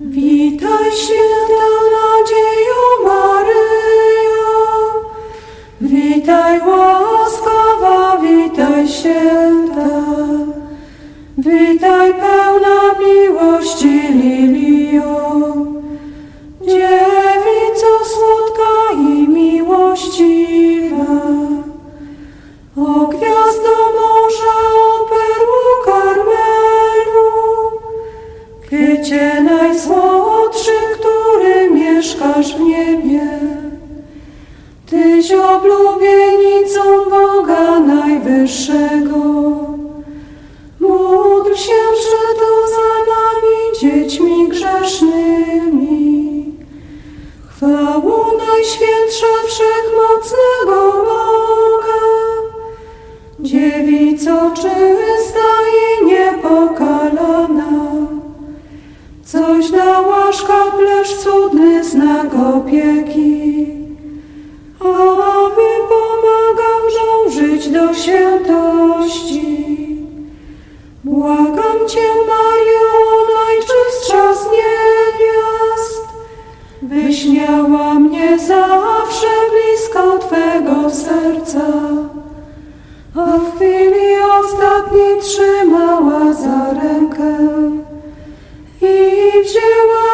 Witaj święta nadziejo Maryjo, witaj łaskawa, witaj święta, witaj pełna miłości Lilio, dziewico słodka i miłościwa. O gwiazdo najsłodszy, który mieszkasz w niebie. Tyś oblubienicą Boga Najwyższego. Módl się przeto za nami, dziećmi grzesznymi. Chwałą Najświętsza Wszechmocnego Boga. Dziewico czysta coś dałaś kaplerz cudny znak opieki, aby pomagał dążyć do świętości. Błagam Cię, Mario, najczystsza z niewiast, byś miała mnie zawsze blisko Twego serca a w chwili ostatniej trzymała za rękę. 拒绝我。